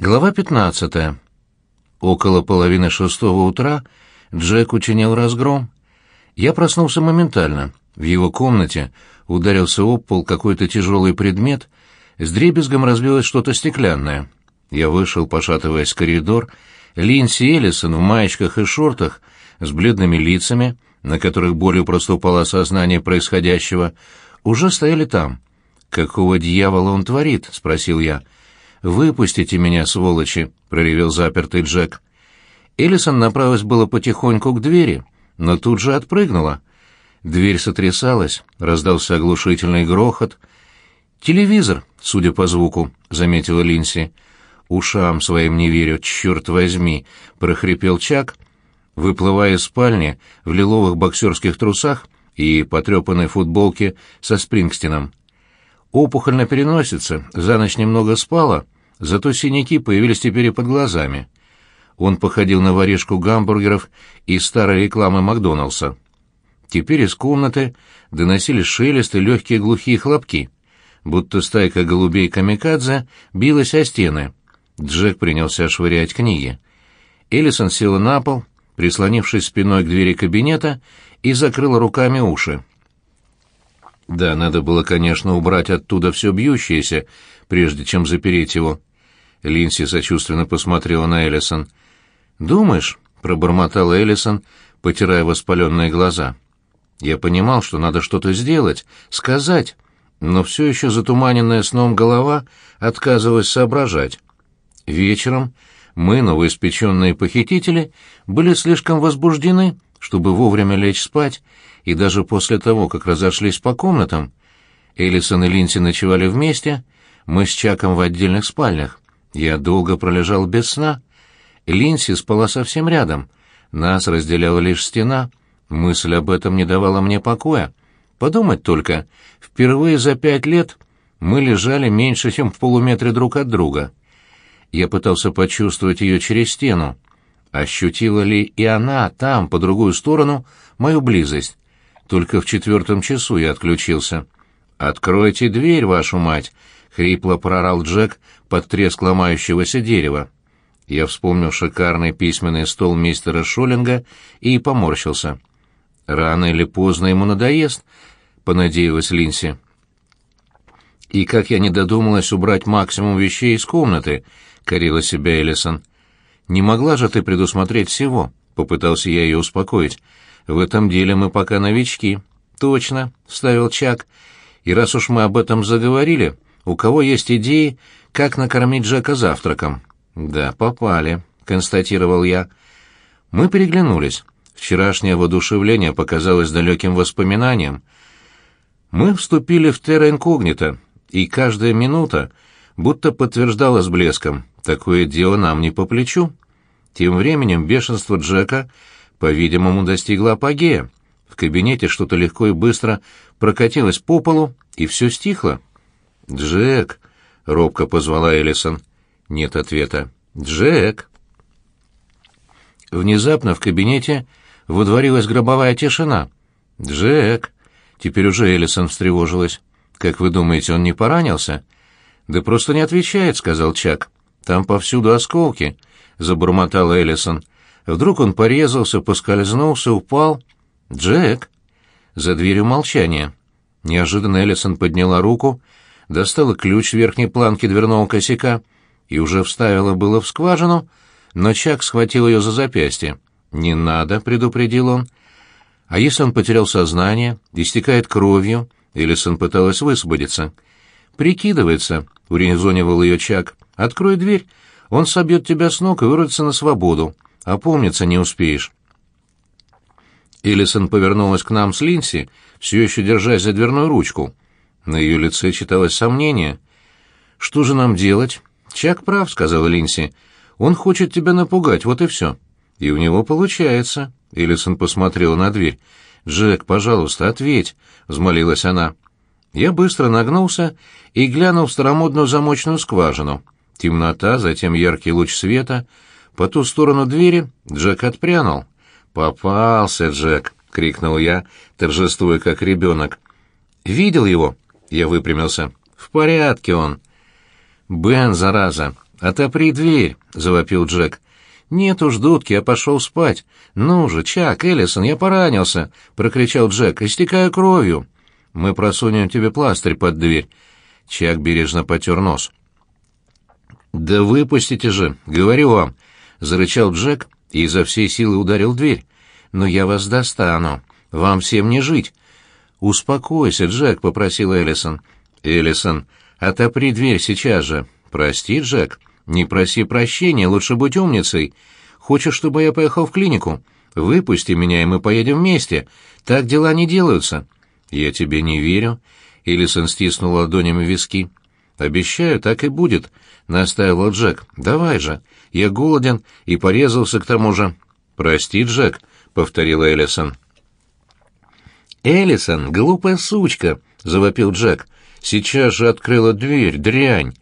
Глава 15. Около половины шестого утра Джек учинил разгром. Я проснулся моментально. В его комнате ударился об пол какой-то тяжелый предмет, с дребезгом разбилось что-то стеклянное. Я вышел, пошатываясь в коридор. Линси Эллисон в маечках и шортах, с бледными лицами, на которых болью проступало осознание происходящего, уже стояли там. «Какого дьявола он творит?» — спросил я. — «Выпустите меня, сволочи!» — проревел запертый Джек. Эллисон направилась было потихоньку к двери, но тут же отпрыгнула. Дверь сотрясалась, раздался оглушительный грохот. «Телевизор, судя по звуку», — заметила Линси. «Ушам своим не верю, черт возьми!» — прохрипел Чак, выплывая из спальни в лиловых боксерских трусах и потрепанной футболке со Спрингстином. Опухоль на переносице за ночь немного спала, зато синяки появились теперь и под глазами. Он походил на воришку гамбургеров из старой рекламы Макдоналдса. Теперь из комнаты доносились шелест и легкие глухие хлопки, будто стайка голубей камикадзе билась о стены. Джек принялся швырять книги. Эллисон села на пол, прислонившись спиной к двери кабинета, и закрыла руками уши. Да, надо было, конечно, убрать оттуда все бьющееся, прежде чем запереть его. Линси сочувственно посмотрела на Эллисон. «Думаешь?» — пробормотал Эллисон, потирая воспаленные глаза. Я понимал, что надо что-то сделать, сказать, но все еще затуманенная сном голова отказывалась соображать. Вечером мы, новоиспеченные похитители, были слишком возбуждены, чтобы вовремя лечь спать, и даже после того, как разошлись по комнатам, Элисон и Линси ночевали вместе, мы с Чаком в отдельных спальнях. Я долго пролежал без сна. Линси спала совсем рядом. Нас разделяла лишь стена. Мысль об этом не давала мне покоя. Подумать только, впервые за пять лет мы лежали меньше, чем в полуметре друг от друга. Я пытался почувствовать ее через стену. Ощутила ли и она там, по другую сторону, мою близость? Только в четвертом часу я отключился. «Откройте дверь, вашу мать!» — хрипло прорал Джек под треск ломающегося дерева. Я вспомнил шикарный письменный стол мистера Шоллинга и поморщился. «Рано или поздно ему надоест», — понадеялась Линси. «И как я не додумалась убрать максимум вещей из комнаты», — корила себя Эллисон. «Не могла же ты предусмотреть всего», — попытался я ее успокоить. В этом деле мы пока новички. Точно, вставил Чак. И раз уж мы об этом заговорили, у кого есть идеи, как накормить Джека завтраком? Да, попали, констатировал я. Мы переглянулись. Вчерашнее воодушевление показалось далеким воспоминанием. Мы вступили в терра инкогнито, и каждая минута будто подтверждала с блеском, такое дело нам не по плечу. Тем временем бешенство Джека по-видимому, достигла апогея. В кабинете что-то легко и быстро прокатилось по полу, и все стихло. «Джек!» — робко позвала Эллисон. Нет ответа. «Джек!» Внезапно в кабинете водворилась гробовая тишина. «Джек!» Теперь уже Эллисон встревожилась. «Как вы думаете, он не поранился?» «Да просто не отвечает», — сказал Чак. «Там повсюду осколки», — забормотала Эллисон. Вдруг он порезался, поскользнулся, упал. «Джек!» За дверью молчание. Неожиданно Эллисон подняла руку, достала ключ верхней планки дверного косяка и уже вставила было в скважину, но Чак схватил ее за запястье. «Не надо», — предупредил он. «А если он потерял сознание, истекает кровью?» Эллисон пыталась высвободиться. «Прикидывается», — урезонивал ее Чак. «Открой дверь, он собьет тебя с ног и вырвется на свободу опомниться не успеешь. Элисон повернулась к нам с Линси, все еще держась за дверную ручку. На ее лице читалось сомнение. «Что же нам делать?» «Чак прав», — сказала Линси. «Он хочет тебя напугать, вот и все». «И у него получается». Элисон посмотрела на дверь. «Джек, пожалуйста, ответь», — взмолилась она. Я быстро нагнулся и глянул в старомодную замочную скважину. Темнота, затем яркий луч света — по ту сторону двери Джек отпрянул. «Попался, Джек!» — крикнул я, торжествуя как ребенок. «Видел его?» — я выпрямился. «В порядке он». «Бен, зараза! «Отопри дверь!» — завопил Джек. «Нет уж, дудки, я пошел спать. Ну же, Чак, Эллисон, я поранился!» — прокричал Джек, истекая кровью. «Мы просунем тебе пластырь под дверь». Чак бережно потер нос. «Да выпустите же, говорю вам!» — зарычал Джек и изо всей силы ударил дверь. «Но я вас достану. Вам всем не жить». «Успокойся, Джек», — попросил Эллисон. «Эллисон, отопри дверь сейчас же». «Прости, Джек». «Не проси прощения, лучше будь умницей. Хочешь, чтобы я поехал в клинику? Выпусти меня, и мы поедем вместе. Так дела не делаются». «Я тебе не верю», — Эллисон стиснул ладонями виски. «Обещаю, так и будет», — настаивал Джек. «Давай же. Я голоден и порезался к тому же». «Прости, Джек», — повторила Эллисон. «Эллисон, глупая сучка!» — завопил Джек. «Сейчас же открыла дверь, дрянь!»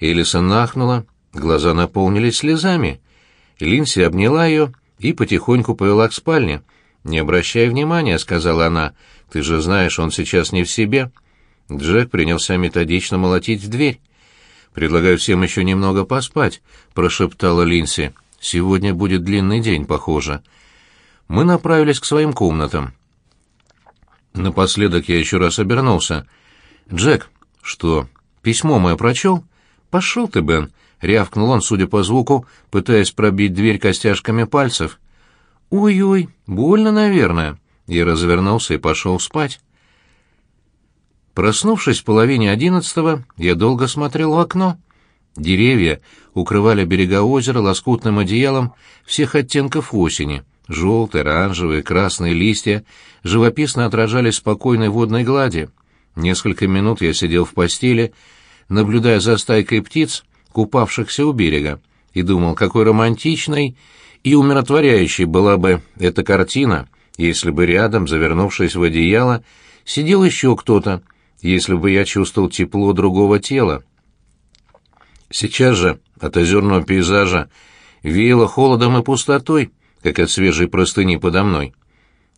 Эллисон нахнула, глаза наполнились слезами. Линси обняла ее и потихоньку повела к спальне. «Не обращай внимания», — сказала она. «Ты же знаешь, он сейчас не в себе». Джек принялся методично молотить в дверь. «Предлагаю всем еще немного поспать», — прошептала Линси. «Сегодня будет длинный день, похоже». Мы направились к своим комнатам. Напоследок я еще раз обернулся. «Джек, что, письмо мое прочел?» «Пошел ты, Бен!» — рявкнул он, судя по звуку, пытаясь пробить дверь костяшками пальцев. «Ой-ой, больно, наверное». Я развернулся и пошел спать. Проснувшись в половине одиннадцатого, я долго смотрел в окно. Деревья укрывали берега озера лоскутным одеялом всех оттенков осени. Желтые, оранжевые, красные листья живописно отражались в спокойной водной глади. Несколько минут я сидел в постели, наблюдая за стайкой птиц, купавшихся у берега, и думал, какой романтичной и умиротворяющей была бы эта картина, если бы рядом, завернувшись в одеяло, сидел еще кто-то, если бы я чувствовал тепло другого тела. Сейчас же от озерного пейзажа веяло холодом и пустотой, как от свежей простыни подо мной.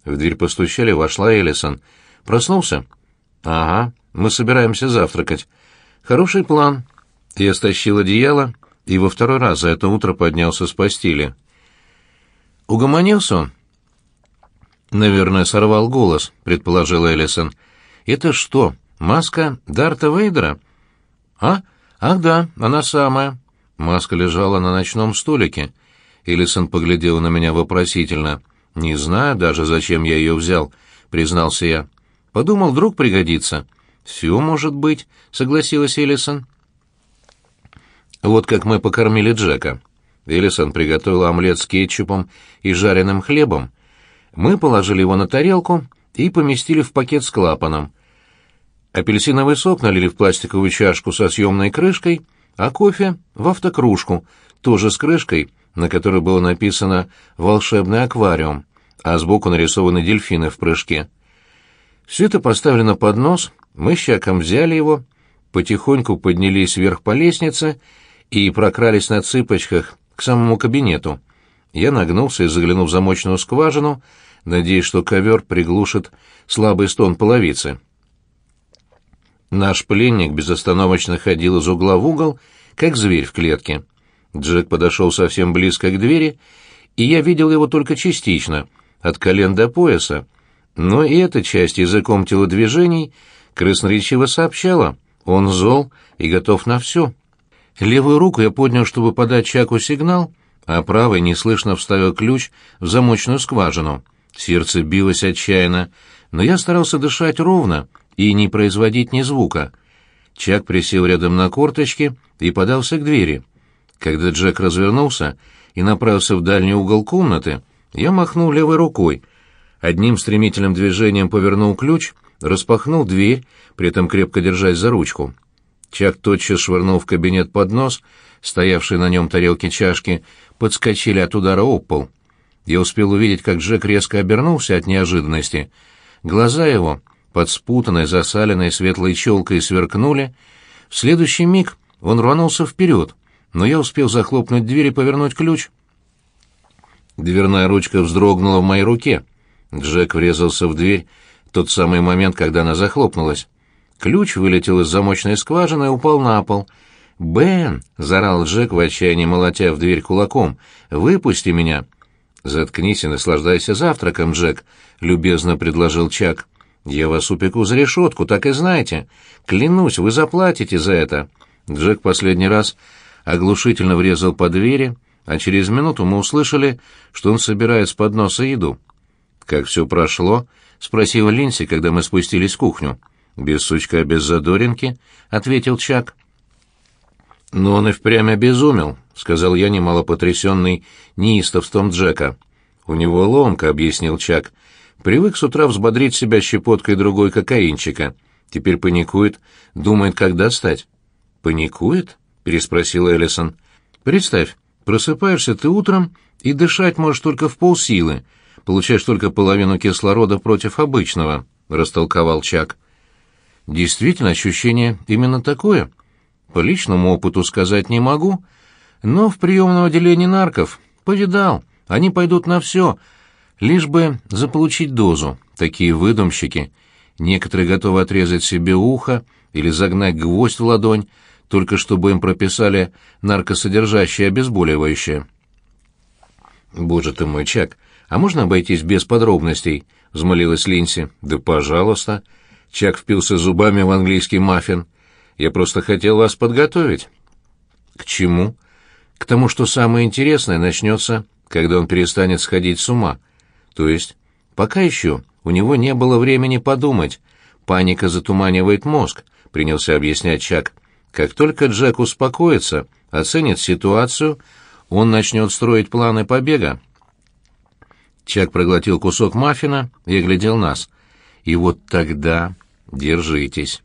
В дверь постучали, вошла Эллисон. «Проснулся?» «Ага, мы собираемся завтракать. Хороший план». Я стащил одеяло и во второй раз за это утро поднялся с постели. Угомонился он? Наверное, сорвал голос, предположил Эллисон. Это что, маска Дарта Вейдера? А? Ах да, она самая. Маска лежала на ночном столике. Эллисон поглядел на меня вопросительно. «Не знаю даже, зачем я ее взял», — признался я. «Подумал, вдруг пригодится». «Все может быть», — согласилась Эллисон. Вот как мы покормили Джека. Эллисон приготовил омлет с кетчупом и жареным хлебом. Мы положили его на тарелку и поместили в пакет с клапаном. Апельсиновый сок налили в пластиковую чашку со съемной крышкой, а кофе — в автокружку, тоже с крышкой, на которой было написано «Волшебный аквариум», а сбоку нарисованы дельфины в прыжке. Все это поставлено под нос, мы с Чаком взяли его, потихоньку поднялись вверх по лестнице и прокрались на цыпочках к самому кабинету. Я нагнулся и заглянул в замочную скважину, надеясь, что ковер приглушит слабый стон половицы. Наш пленник безостановочно ходил из угла в угол, как зверь в клетке. Джек подошел совсем близко к двери, и я видел его только частично, от колен до пояса. Но и эта часть языком телодвижений красноречиво сообщала, он зол и готов на все. Левую руку я поднял, чтобы подать Чаку сигнал, а правой неслышно вставил ключ в замочную скважину. Сердце билось отчаянно, но я старался дышать ровно и не производить ни звука. Чак присел рядом на корточки и подался к двери. Когда Джек развернулся и направился в дальний угол комнаты, я махнул левой рукой. Одним стремительным движением повернул ключ, распахнул дверь, при этом крепко держась за ручку. Чак тотчас швырнул в кабинет под нос, стоявшие на нем тарелки чашки, подскочили от удара об пол. Я успел увидеть, как Джек резко обернулся от неожиданности. Глаза его, под спутанной, засаленной светлой челкой, сверкнули. В следующий миг он рванулся вперед — но я успел захлопнуть дверь и повернуть ключ. Дверная ручка вздрогнула в моей руке. Джек врезался в дверь в тот самый момент, когда она захлопнулась. Ключ вылетел из замочной скважины и упал на пол. «Бен!» — заорал Джек в отчаянии, молотя в дверь кулаком. «Выпусти меня!» «Заткнись и наслаждайся завтраком, Джек», — любезно предложил Чак. «Я вас упеку за решетку, так и знаете. Клянусь, вы заплатите за это». Джек последний раз оглушительно врезал по двери, а через минуту мы услышали, что он собирает с подноса еду. «Как все прошло?» — спросила Линси, когда мы спустились в кухню. «Без сучка, без задоринки», — ответил Чак. «Но он и впрямь обезумел», — сказал я, немало потрясенный неистовством Джека. «У него ломка», — объяснил Чак. «Привык с утра взбодрить себя щепоткой другой кокаинчика. Теперь паникует, думает, как достать». «Паникует?» — переспросил Эллисон. «Представь, просыпаешься ты утром и дышать можешь только в полсилы, получаешь только половину кислорода против обычного», — растолковал Чак. «Действительно, ощущение именно такое. По личному опыту сказать не могу, но в приемном отделении нарков повидал, они пойдут на все, лишь бы заполучить дозу, такие выдумщики. Некоторые готовы отрезать себе ухо или загнать гвоздь в ладонь, только чтобы им прописали наркосодержащее обезболивающее. «Боже ты мой, Чак, а можно обойтись без подробностей?» — взмолилась Линси. «Да пожалуйста». Чак впился зубами в английский маффин. «Я просто хотел вас подготовить». «К чему?» «К тому, что самое интересное начнется, когда он перестанет сходить с ума. То есть, пока еще у него не было времени подумать. Паника затуманивает мозг», — принялся объяснять Чак. Как только Джек успокоится, оценит ситуацию, он начнет строить планы побега. Чак проглотил кусок маффина и оглядел нас. И вот тогда держитесь.